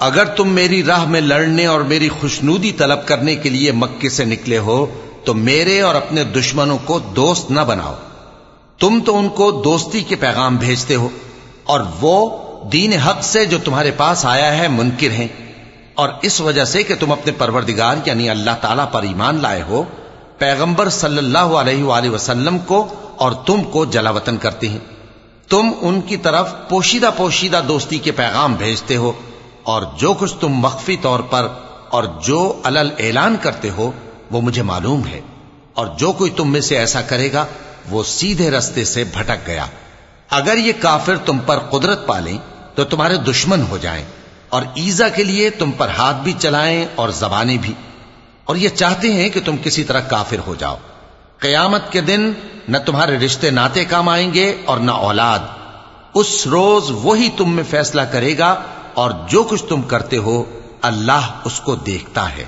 अगर तुम मेरी राह में लड़ने और मेरी खुशनूदी तलब करने के लिए मक्के से निकले हो तो मेरे और अपने दुश्मनों को दोस्त न बनाओ। तुम तो उनको दोस्ती के पैगाम भेजते हो, और वो दीन हक से जो तुम्हारे पास आया है मुनकिर हैं। और इस वजह से कि तुम अपने परवरदिगार, यानी अल्लाह ताला पर ईमान लाए हो, पैगंबर सल्लल्लाहु अलैहि वसल्लम को और तुम को जलावतन करते हैं। तुम उनकी तरफ़ पोशीदा पोशीदा दोस्ती के पैगाम भेजते हो और जो कुछ तुम मख्फी तौर पर और जो अलल ऐलान करते हो, वो मुझे मालूम है। और जो कोई तुम में से ऐसा करेगा, वो सीधे रस्ते से भटक गया। अगर ये काफिर तुम पर कुदरत पालें तो तुम्हारे दुश्मन हो जाएँ, और ईजा के लिए तुम पर हाथ भी चलाएँ और जबानें भी। और ये चाहते हैं कि तुम किसी तरह काफिर हो जाओ। कयामत के दिन न तुम्हारे रिश्ते नाते काम आएँगे और न औलाद। उस रोज वही तुम में फैसला करेगा और जो कुछ तुम करते हो अल्लाह उसको देखता है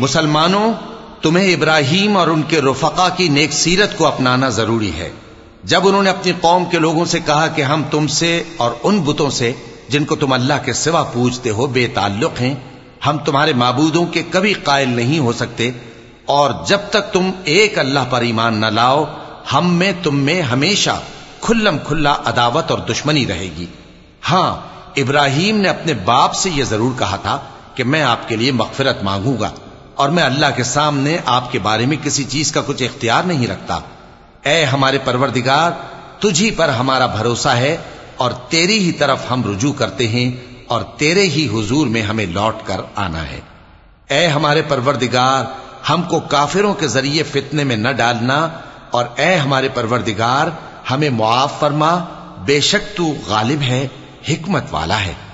मुसलमानों तुम्हें इब्राहिम और उनके रुफका की नेक सीरत को अपनाना जरूरी है जब उन्होंने अपनी कौम के लोगों से कहा कि हम तुमसे और उन बुतों से जिनको तुम अल्लाह के सिवा पूजते हो बेताल्लुक हैं हम तुम्हारे माबूदों के कभी कायल नहीं हो सकते और जब तक तुम एक अल्लाह पर ईमान न लाओ हम में तुम में हमेशा खुल्लम खुल्ला अदावत और दुश्मनी रहेगी हां इब्राहिम ने अपने बाप से यह जरूर कहा था कि मैं आपके लिए मगफिरत मांगूँगा और मैं अल्लाह के सामने आपके बारे में किसी चीज़ का कुछ इख्तियार नहीं रखता। ए हमारे परवरदिगार, तुझी पर हमारा भरोसा है और तेरी ही तरफ़ हम रुजू करते हैं और तेरे ही हुजूर में हमें लौट कर आना है। ए हमारे परवरदिगार, हमको काफिरों के ज़रिए फितने में न डालना और ए हमारे परवरदिगार, हमें मुआफ फरमा, बेशक तू गालिब है, हिकमत वाला है।